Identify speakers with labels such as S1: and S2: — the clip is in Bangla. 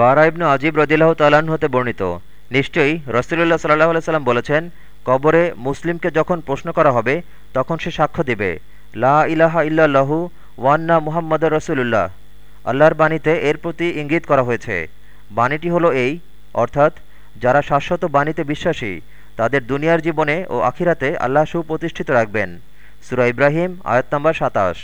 S1: বারা ইবনু আজিব রদিল্লাহ তাল্লাহ্ন হতে বর্ণিত। নিশ্চয়ই রসুল্লাহ সাল্লাহ সাল্লাম বলেছেন, কবরে মুসলিমকে যখন প্রশ্ন করা হবে, তখন সে সাক্ষ্য দেবে। লা ইলাহা ইল্লাহু ওয়ান্না মুহাম্মদ রসুল্লাহ আল্লাহর বাণীতে এর প্রতি ইঙ্গিত করা হয়েছে। বাণীটি হলো এই, অর্থাৎ যারা শাশ্বত বাণীতে বিশ্বাসী, তাদের দুনিয়ার জীবনে ও আখিরাতে আল্লাহ সুপ্রতিষ্ঠিত রাখবেন। সুরা ইব্রাহিম, আয়াত নম্বর সাতাশ।